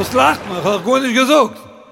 Was lacht man? Ich hab gar nicht gesagt.